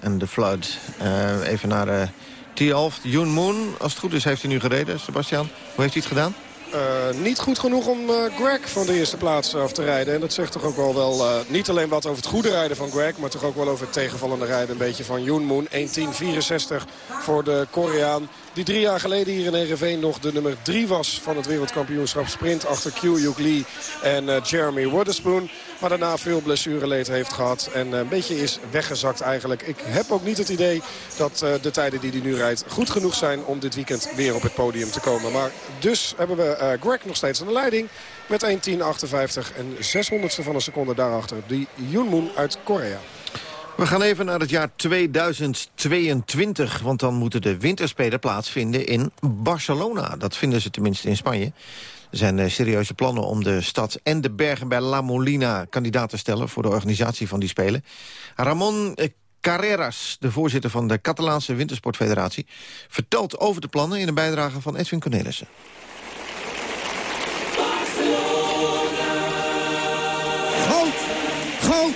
en The Flood. Eh, even naar uh, T-Alf. Yoon Moon, als het goed is, heeft hij nu gereden. Sebastian, hoe heeft hij het gedaan? Uh, niet goed genoeg om uh, Greg van de eerste plaats af te rijden. En dat zegt toch ook wel, wel uh, niet alleen wat over het goede rijden van Greg... maar toch ook wel over het tegenvallende rijden een beetje van Yoon Moon. 1.10.64 voor de Koreaan. Die drie jaar geleden hier in Ereveen nog de nummer drie was... van het wereldkampioenschap sprint achter Kyu Lee en Jeremy Waterspoon. Maar daarna veel blessureleed heeft gehad. En een beetje is weggezakt eigenlijk. Ik heb ook niet het idee dat de tijden die hij nu rijdt... goed genoeg zijn om dit weekend weer op het podium te komen. Maar dus hebben we Greg nog steeds aan de leiding. Met 1.10.58 en 600ste van een seconde daarachter. Die Yoon uit Korea. We gaan even naar het jaar 2022. Want dan moeten de winterspelen plaatsvinden in Barcelona. Dat vinden ze tenminste in Spanje. Er zijn uh, serieuze plannen om de stad en de bergen bij La Molina kandidaat te stellen... voor de organisatie van die spelen. Ramon uh, Carreras, de voorzitter van de Catalaanse Wintersportfederatie... vertelt over de plannen in een bijdrage van Edwin Cornelissen. Goud!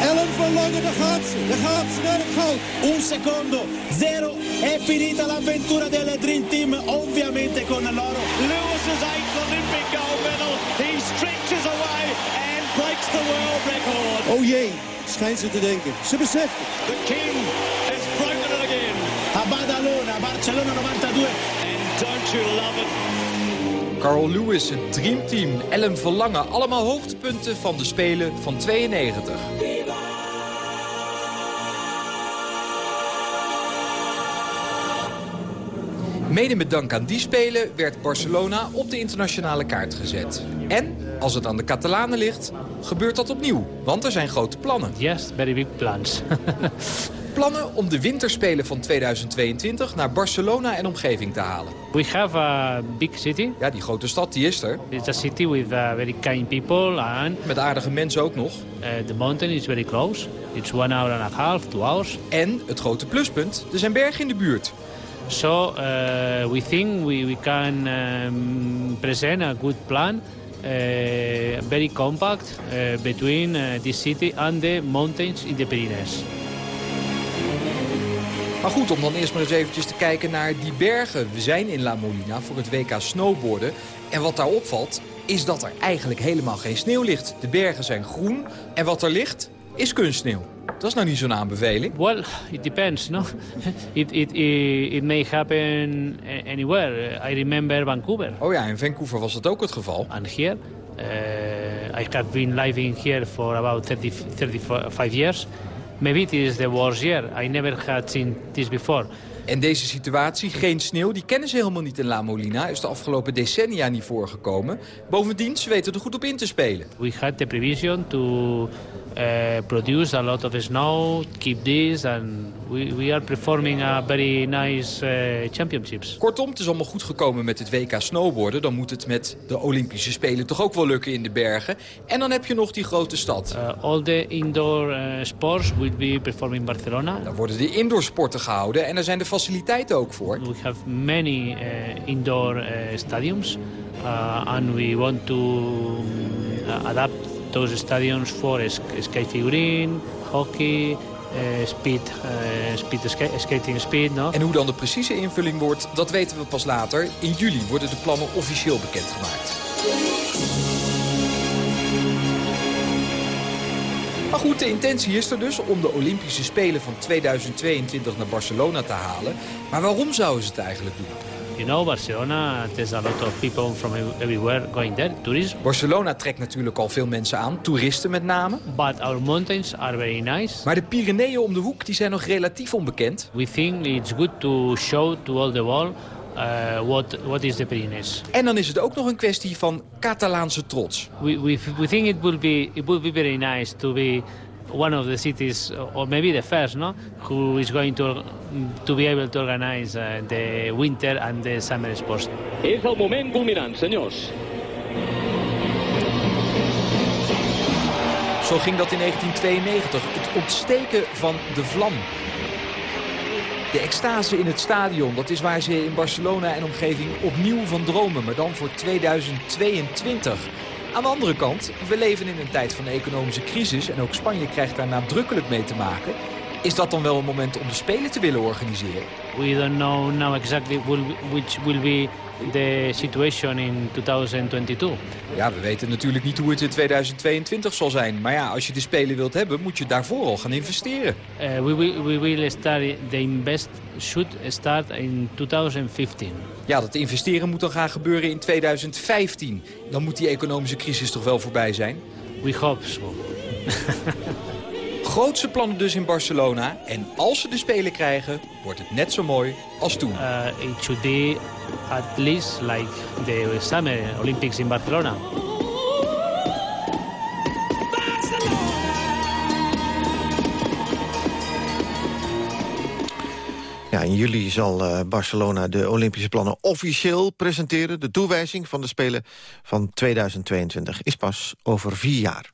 Ellen van Lange, daar gaat ze. Daar gaat ze naar het goud. Un secondo, zero, è finita l'avventura delle Dream Team, ovviamente con loro. Lewis's eighth Olympic gold medal. He stretches away and breaks the world record. Oh jee, schijnt ze te denken. Ze beseft het. The king has broken it again. A Badalona, Barcelona 92. And don't you love it? Carl Lewis, het Dreamteam, Ellen Verlangen. Allemaal hoogtepunten van de Spelen van 92. Mede met dank aan die Spelen werd Barcelona op de internationale kaart gezet. En, als het aan de Catalanen ligt, gebeurt dat opnieuw. Want er zijn grote plannen. Yes, very big plans. plannen om de winterspelen van 2022 naar Barcelona en omgeving te halen. We have a big city. Ja, die grote stad die is er. It's a city with uh, very kind people and met aardige mensen ook nog. Uh, the mountain is very close. It's one hour and a half, two hours. En het grote pluspunt, er zijn bergen in de buurt. So uh, we think we, we can um, present a good plan. Uh, very compact uh, between this city and the mountains in the Pyrenees. Maar goed, om dan eerst maar eens eventjes te kijken naar die bergen. We zijn in La Molina voor het WK snowboarden. En wat daar opvalt, is dat er eigenlijk helemaal geen sneeuw ligt. De bergen zijn groen en wat er ligt, is kunstsneeuw. Dat is nou niet zo'n aanbeveling. Well, it depends, no? It, it, it, may happen anywhere. I remember Vancouver. Oh ja, in Vancouver was dat ook het geval. And here, uh, I have been living here for about 30, 35 years. Maybe it is the worst year. I never had seen this before. En deze situatie, geen sneeuw, die kennen ze helemaal niet in La Molina. Is de afgelopen decennia niet voorgekomen. Bovendien, ze weten er goed op in te spelen. We had the prevision to uh, produce a lot of snow, keep this, and we, we are performing a very nice uh, championships. Kortom, het is allemaal goed gekomen met het WK snowboarden. Dan moet het met de Olympische Spelen toch ook wel lukken in de bergen. En dan heb je nog die grote stad. Uh, all the indoor sports will be performed in Barcelona. Dan worden de indoorsporten gehouden en daar zijn de faciliteiten ook voor. We have many indoor stadiums and we want to adapt those stadiums for skate figurine, hockey, uh, speed, uh, speed ska skating speed. No? En hoe dan de precieze invulling wordt, dat weten we pas later. In juli worden de plannen officieel bekendgemaakt. Maar goed, de intentie is er dus om de Olympische Spelen van 2022 naar Barcelona te halen. Maar waarom zouden ze het eigenlijk doen? You know, Barcelona, there's a lot of people from ev- everywhere going there, tourism. Barcelona trekt natuurlijk al veel mensen aan, toeristen met name. But our mountains are very nice. Maar de Pyreneeën om de hoek die zijn nog relatief onbekend. We think it's good to show to all the world uh, what, what is the Pyrenees. En dan is het ook nog een kwestie van Catalaanse trots. We, we, we think it will, be, it will be very nice to be one of the cities, or maybe the first, no, who is going to, to be able to organize uh, the winter and the summer sports. És el moment culminant, senyors. Zo ging dat in 1992, het ontsteken van de vlam. De extase in het stadion, dat is waar ze in Barcelona en omgeving opnieuw van dromen, maar dan voor 2022. Aan de andere kant, we leven in een tijd van economische crisis en ook Spanje krijgt daar nadrukkelijk mee te maken. Is dat dan wel een moment om de Spelen te willen organiseren? We don't know now exactly which will be the situation in 2022. Ja, we weten natuurlijk niet hoe het in 2022 zal zijn. Maar ja, als je de Spelen wilt hebben, moet je daarvoor al gaan investeren. Uh, we, will, we will start, the invest should start in 2015. Ja, dat investeren moet dan gaan gebeuren in 2015. Dan moet die economische crisis toch wel voorbij zijn? We hope so. Grootse plannen dus in Barcelona. En als ze de Spelen krijgen, wordt het net zo mooi als toen. Uh, it should be at least like the Summer Olympics in Barcelona. Ja, in juli zal eh, Barcelona de Olympische plannen officieel presenteren. De toewijzing van de Spelen van 2022 is pas over vier jaar.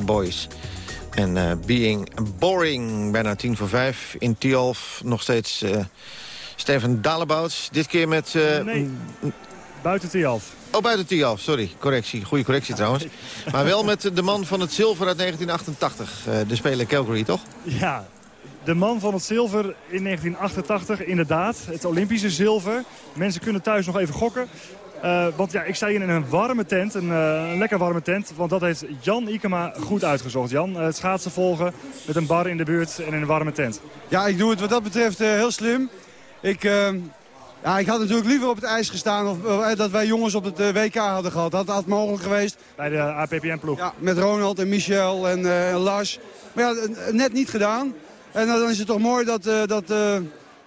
Boys. En eh, Being Boring, bijna tien voor vijf. In Tialf nog steeds eh, Steven Dalebouts. Dit keer met... Nee. Buiten Tialf. Oh, buiten Tialf, sorry. Correctie. Goede correctie trouwens. Maar wel met de man van het zilver uit 1988. eh, de speler Calgary, toch? Ja, de man van het zilver in 1988, inderdaad. Het Olympische zilver. Mensen kunnen thuis nog even gokken. Eh, want ja, ik sta hier in een warme tent, een, eh, een lekker warme tent. Want dat heeft Jan Ikema goed uitgezocht. Jan, eh, het schaatsen volgen met een bar in de buurt en in een warme tent. Ja, ik doe het wat dat betreft heel slim. Ik, eh, ja, ik had natuurlijk liever op het ijs gestaan of dat wij jongens op het WK hadden gehad. Dat had mogelijk geweest. Bij de APPN-ploeg. Ja, met Ronald en Michel en, en Lars. Maar ja, net niet gedaan. En dan is het toch mooi dat, dat,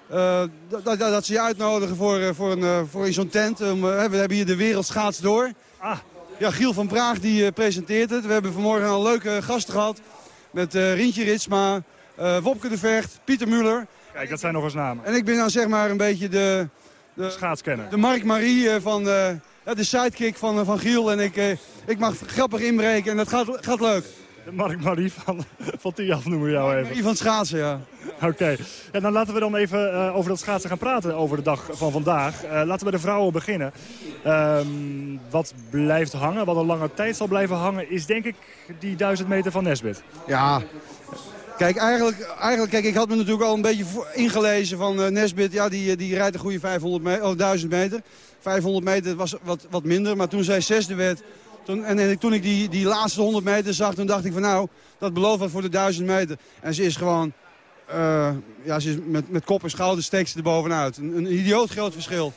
eh, dat, dat, dat ze je uitnodigen voor, eh, voor, een, eh, voor in zo'n tent. We hebben hier de Wereld Schaats Door. Ah. Ja, Giel van Praag die presenteert het. We hebben vanmorgen al leuke gasten gehad. Met eh Rientje Ritsma, Wopke de Vecht, Pieter Muller. Kijk, dat zijn nog eens namen. En ik ben dan zeg maar een beetje de... de Schaatskenner. De Mark Marie van de sidekick van, van Giel. En ik, ik mag grappig inbreken en dat gaat, gaat leuk. Mark Marie van, van Tialf noemen we jou even. Marie van het schaatsen, ja. Oké, ja, dan laten we dan even eh, over dat schaatsen gaan praten over de dag van vandaag. Eh, laten we bij de vrouwen beginnen. Ehm, wat blijft hangen, wat een lange tijd zal blijven hangen, is denk ik die 1000 meter van Nesbit. Ja, kijk, eigenlijk, eigenlijk kijk, ik had me natuurlijk al een beetje ingelezen van eh, Nesbit. Ja, die, die rijdt een goede 500 me oh, 1000 meter. 500 meter was wat, wat minder, maar toen zij zesde werd... Toen, en, en toen ik die, die laatste 100 meter zag, toen dacht ik van nou, dat belooft wat voor de 1000 meter. En ze is gewoon, eh, ja, ze is met, met kop en schouder steekt ze er bovenuit. Een, een idioot groot verschil.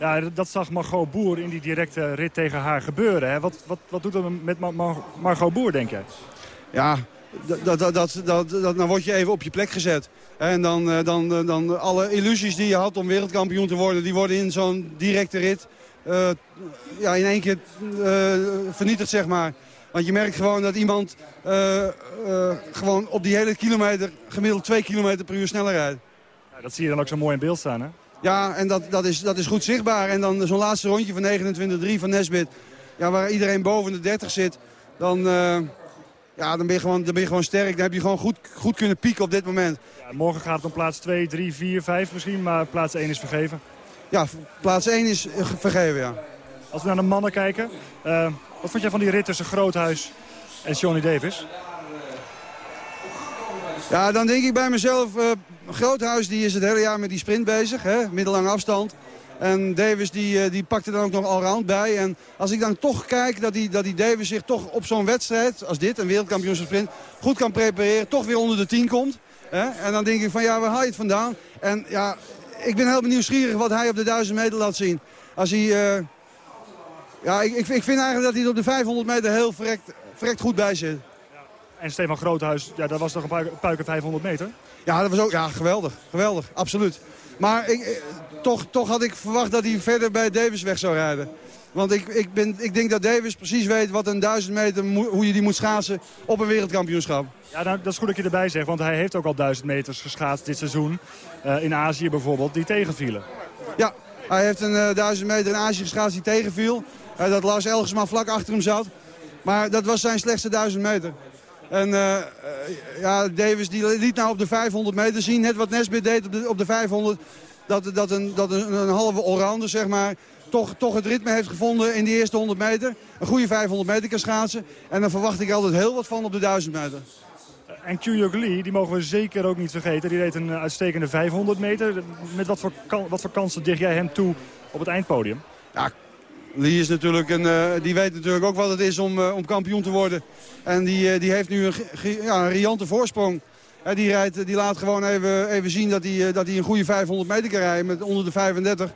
Ja, dat zag Margot Boer in die directe rit tegen haar gebeuren. Hè? Wat, wat, wat doet dat met Mar- Mar- Margot Boer, denk jij? Ja, dat, dat, dat, dat, dat, dat- dan word je even op je plek gezet. En dan, eh, dan, eh, dan alle illusies die je had om wereldkampioen te worden... die worden in zo'n directe rit eh, ja, in één keer eh, vernietigd, zeg maar. Want je merkt gewoon dat iemand eh, gewoon op die hele kilometer... gemiddeld 2 kilometer per uur sneller rijdt. Ja, dat zie je dan ook zo mooi in beeld staan, hè? Ja, en dat, dat, is, dat is goed zichtbaar. En dan zo'n laatste rondje van 29-3 van Nesbit... Ja, waar iedereen boven de 30 zit... dan, ja, dan, ben, je gewoon, dan ben je gewoon sterk. Dan heb je gewoon goed, goed kunnen pieken op dit moment. Ja, morgen gaat het om plaats 2, 3, 4, 5 misschien, maar plaats 1 is vergeven. Ja, plaats 1 is vergeven, ja. Als we naar de mannen kijken, eh, wat vond jij van die rit tussen Groothuis en Johnny Davis? Ja, dan denk ik bij mezelf... eh, Groothuis die is het hele jaar met die sprint bezig, hè, middellange afstand. En Davis die, eh, die pakt er dan ook nog allround bij. En als ik dan toch kijk dat die, dat die Davis zich toch op zo'n wedstrijd... als dit, een wereldkampioenschap sprint, goed kan prepareren... toch weer onder de 10 komt. Hè? En dan denk ik van ja, waar haal je het vandaan? En ja, ik ben heel nieuwsgierig wat hij op de 1000 meter laat zien. Als hij... eh, ja, ik, ik, vind eigenlijk dat hij er op de 500 meter heel verrekt, verrekt goed bij zit. En Stefan Groothuis, ja, dat was toch een puik- puiken 500 meter? Ja, dat was ook ja, geweldig. Geweldig, absoluut. Maar ik, eh, toch, toch had ik verwacht dat hij verder bij Davis weg zou rijden. Want ik, ik, ben, ik denk dat Davis precies weet wat een 1000 meter, hoe je die moet schaatsen op een wereldkampioenschap. Ja, nou, dat is goed dat je erbij zegt, want hij heeft ook al 1000 meters geschaatst dit seizoen. Eh, in Azië bijvoorbeeld, die tegenvielen. Ja, hij heeft een 1000 meter in Azië geschaatst die tegenviel. Eh, dat Lars Elgersma vlak achter hem zat. Maar dat was zijn slechtste 1000 meter. En ja, Davis die liet nou op de 500 meter zien, net wat Nesbit deed op de, op de 500. Dat, dat, een, dat een, een halve allrounder, zeg maar, toch, toch het ritme heeft gevonden in die eerste 100 meter. Een goede 500 meter kan schaatsen. En dan verwacht ik altijd heel wat van op de 1000 meter. En Kyuyuk Lee, die mogen we zeker ook niet vergeten. Die reed een uitstekende 500 meter. Met wat voor, wat voor kansen dicht jij hem toe op het eindpodium? Ja, Lee is natuurlijk een, eh, die weet natuurlijk ook wat het is om, eh, om kampioen te worden. En die, eh, die heeft nu een, ja, een riante voorsprong. Die, rijdt, die laat gewoon even, even zien dat hij, dat een goede 500 meter kan rijden met onder de 35.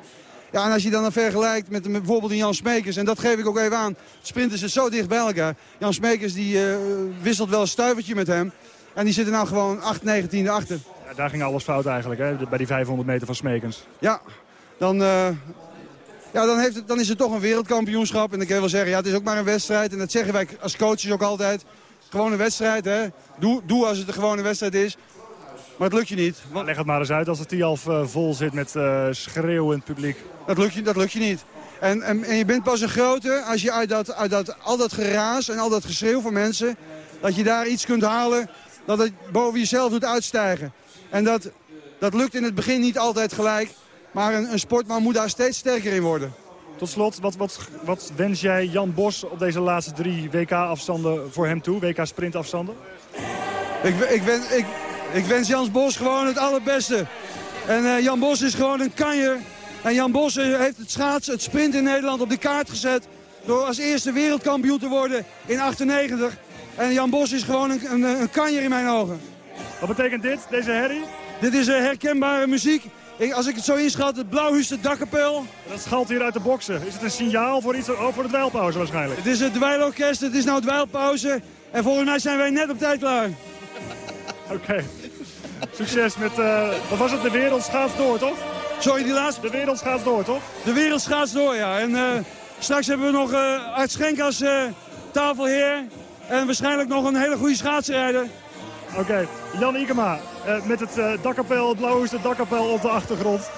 Ja, en als je dan, dan vergelijkt met, met bijvoorbeeld Jan Smekers, en dat geef ik ook even aan. Sprinters is zo dicht bij elkaar. Jan Smekers die eh, wisselt wel een stuivertje met hem. En die zitten nou gewoon 8, 19e achter. Ja, daar ging alles fout eigenlijk, hè? bij die 500 meter van Smekens. Ja, dan, eh, ja, dan, heeft het, dan is het toch een wereldkampioenschap. En dan kun je wel zeggen, ja, het is ook maar een wedstrijd. En dat zeggen wij als coaches ook altijd. Gewoon een wedstrijd, hè. Doe, doe als het een gewone wedstrijd is. Maar het lukt je niet. Want Leg het maar eens uit als het Tialf eh, vol zit met eh, schreeuwend publiek. dat lukt je, dat lukt je niet. En, en, en je bent pas een grote als je uit, dat, uit dat, al dat geraas en al dat geschreeuw van mensen... dat je daar iets kunt halen dat het boven jezelf doet uitstijgen. En dat, dat lukt in het begin niet altijd gelijk. Maar een, een sportman moet daar steeds sterker in worden. Tot slot, wat, wat, wat wens jij Jan Bos op deze laatste drie WK-afstanden voor hem toe? WK-sprintafstanden? Ik, ik, wen, ik, ik wens Jans Bos gewoon het allerbeste. En eh, Jan Bos is gewoon een kanjer. En Jan Bos eh, heeft het schaatsen, het sprint in Nederland op de kaart gezet. Door als eerste wereldkampioen te worden in 98. En Jan Bos is gewoon een, een, een kanjer in mijn ogen. Wat betekent dit, deze herrie? Dit is eh, herkenbare muziek. Ik, als ik het zo inschat, het Blauwhuste dakkapel. Dat schalt hier uit de boksen. Is het een signaal voor, iets, oh, voor de dweilpauze waarschijnlijk? Het is het dweilorkest, het is nou dweilpauze. En volgens mij zijn wij net op tijd klaar. Oké. Succes met, eh, wat was het, de wereld schaats door, toch? Sorry, die laatste. De wereld schaats door, toch? De wereld schaats door, ja. En eh, straks hebben we nog eh Art Schenk als tafelheer. En waarschijnlijk nog een hele goede schaatsrijder. Oké, Jan Ikema met het dakkapel, het blauwste dakkapel op de achtergrond.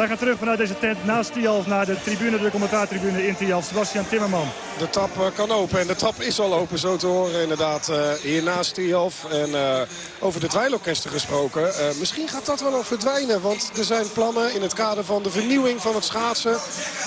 Wij gaan terug vanuit deze tent naast Tialf naar de tribune, de commentaartribune in Tialf. Sebastian Timmerman. De trap eh, kan open en de trap is al open, zo te horen inderdaad eh, hier naast Tialf. En eh, over de dweilorkesten gesproken, misschien gaat dat wel nog verdwijnen. Want er zijn plannen in het kader van de vernieuwing van het schaatsen...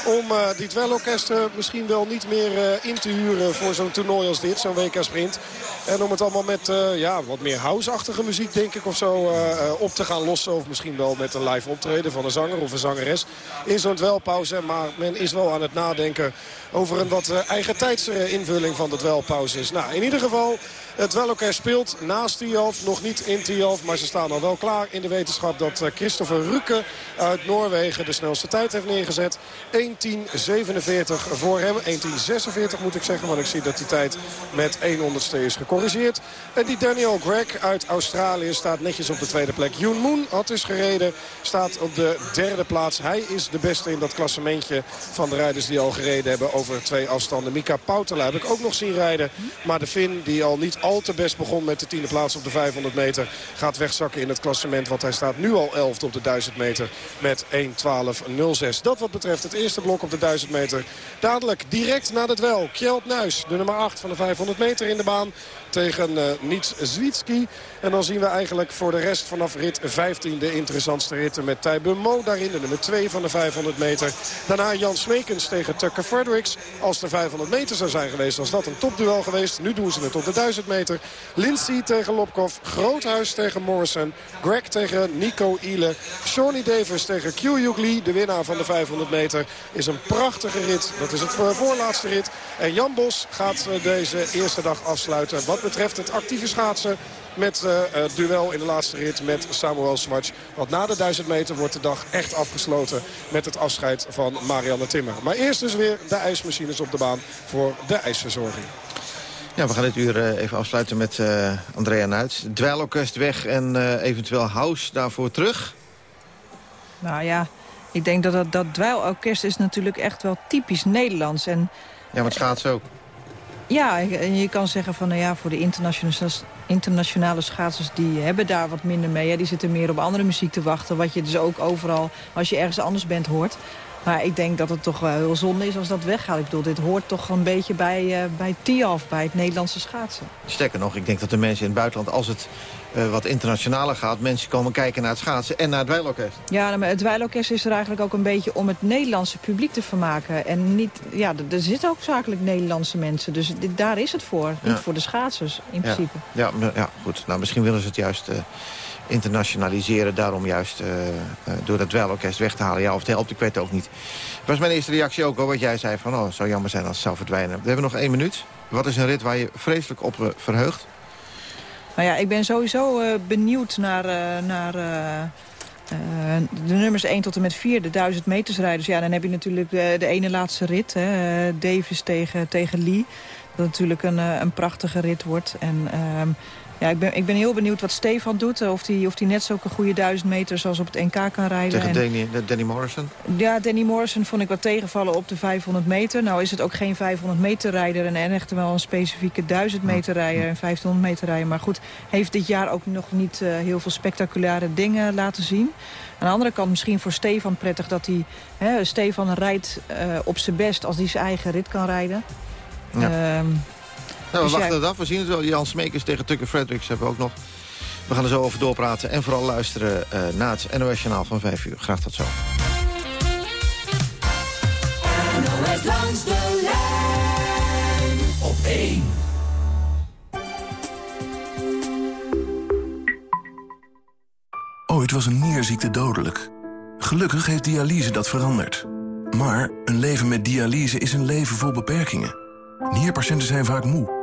om eh, die dweilorkesten misschien wel niet meer in te huren voor zo'n toernooi als dit, zo'n WK-sprint. En om het allemaal met ja, wat meer house-achtige muziek, denk ik, of zo op te gaan lossen. Of misschien wel met een live optreden van een zanger of een zangeres in zo'n dwelpauze. Maar men is wel aan het nadenken over een wat eh, eigen tijdse invulling van de dwelpauzes. Nou, in ieder geval, het dwelorkest speelt naast Tialf, nog niet in Tialf. Maar ze staan al wel klaar in de wetenschap dat eh, Christopher Rukke uit Noorwegen de snelste tijd heeft neergezet. 1.10.47 voor hem. 1.10.46 moet ik zeggen, want ik zie dat die tijd met 1 honderdste is gecorrigeerd. En die Daniel Gregg uit Australië staat netjes op de tweede plek. Yoon Moon had dus gereden, staat op de derde plaats. Hij is de beste in dat klassementje van de rijders die al gereden hebben over twee afstanden. Mika Poutela heb ik ook nog zien rijden. Maar de Finn, die al niet al te best begon met de tiende plaats op de 500 meter... gaat wegzakken in het klassement, want hij staat nu al 11 op de 1000 meter met 1.12.06. Dat wat betreft het eerste blok op de 1000 meter. Dadelijk direct na het wel. Kjeld Nuis, de nummer 8 van de 500 meter in de baan tegen uh, Niets Zwitski. En dan zien we eigenlijk voor de rest vanaf rit 15 de interessantste ritten met Tijbe Mo daarin. De nummer 2 van de 500 meter. Daarna Jan Smekens tegen Tucker Fredericks. Als de 500 meter zou zijn geweest was dat een topduel geweest. Nu doen ze het op de 1000 meter. Lindsay tegen Lopkov. Groothuis tegen Morrison. Greg tegen Nico Ile. Shawnee Davis tegen Q Lee. De winnaar van de 500 meter is een prachtige rit. Dat is het voorlaatste rit. En Jan Bos gaat deze eerste dag afsluiten. Wat betreft het actieve schaatsen met uh, het duel in de laatste rit met Samuel Swartz. Want na de 1000 meter wordt de dag echt afgesloten met het afscheid van Marianne Timmer. Maar eerst dus weer de ijsmachines op de baan voor de ijsverzorging. Ja, we gaan dit uur uh, even afsluiten met uh, Andrea Nuits. Dweilorkest weg en uh, eventueel house daarvoor terug. Nou ja, ik denk dat dat, dat dweilorkest is natuurlijk echt wel typisch Nederlands. En, ja, maar het schaatsen ook. Ja, en je kan zeggen van nou ja, voor de internationale, internationale schaatsers die hebben daar wat minder mee. Ja, die zitten meer op andere muziek te wachten. Wat je dus ook overal, als je ergens anders bent, hoort. Maar ik denk dat het toch wel heel zonde is als dat weggaat. Ik bedoel, dit hoort toch een beetje bij, uh, bij TIAF, bij het Nederlandse schaatsen. Sterker nog, ik denk dat de mensen in het buitenland, als het uh, wat internationaler gaat... mensen komen kijken naar het schaatsen en naar het dweilorkest. Ja, maar het dweilorkest is er eigenlijk ook een beetje om het Nederlandse publiek te vermaken. En niet, ja, er zitten ook zakelijk Nederlandse mensen. Dus dit, daar is het voor, ja. niet voor de schaatsers in ja. principe. Ja, ja, goed. Nou, misschien willen ze het juist... Uh, internationaliseren. Daarom juist uh, uh, door dat dweilorkest weg te halen. Ja, of het helpt, ik weet het ook niet. Dat was mijn eerste reactie ook al. Wat jij zei van, oh, het zou jammer zijn als het zou verdwijnen. We hebben nog één minuut. Wat is een rit waar je vreselijk op verheugt? Nou ja, ik ben sowieso benieuwd naar... naar de nummers 1 tot en met 4, de 1000 metersrijders. Ja, dan heb je natuurlijk de, de ene laatste rit. Hè, Davis tegen, tegen Lee. Dat natuurlijk een, een prachtige rit wordt. En ja, ik ben, ik ben heel benieuwd wat Stefan doet. Of hij of die net zulke goede duizend meters als op het NK kan rijden. Tegen Danny, Danny Morrison? Ja, Danny Morrison vond ik wat tegenvallen op de 500 meter. Nou is het ook geen 500 meter rijder en echt wel een specifieke 1000 meter rijder en 1500 meter rijder. Maar goed, heeft dit jaar ook nog niet uh, heel veel spectaculaire dingen laten zien. Aan de andere kant misschien voor Stefan prettig dat hij... Hè, Stefan rijdt uh, op zijn best als hij zijn eigen rit kan rijden. Ja. Um, nou, we dus wachten het af. We zien het wel. Jan Smekers tegen Tucker Fredericks hebben we ook nog. We gaan er zo over doorpraten en vooral luisteren uh, naar het NOS-journaal van 5 uur. Graag tot zo. NOS langs de lijn op 1. Ooit was een nierziekte dodelijk. Gelukkig heeft dialyse dat veranderd. Maar een leven met dialyse is een leven vol beperkingen. Nierpatiënten zijn vaak moe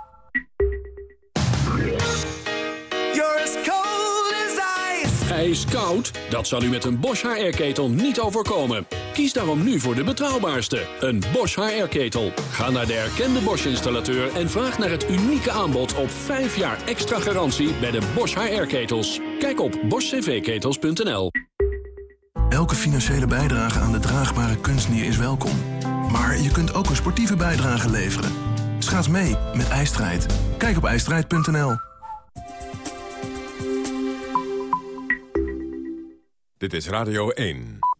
Ijskoud? Dat zal u met een Bosch HR-ketel niet overkomen. Kies daarom nu voor de betrouwbaarste, een Bosch HR-ketel. Ga naar de erkende Bosch-installateur en vraag naar het unieke aanbod op 5 jaar extra garantie bij de Bosch HR-ketels. Kijk op boschcvketels.nl. Elke financiële bijdrage aan de draagbare kunstnier is welkom. Maar je kunt ook een sportieve bijdrage leveren. Schaats mee met IJstrijd. Kijk op ijstrijd.nl. Dit is Radio 1.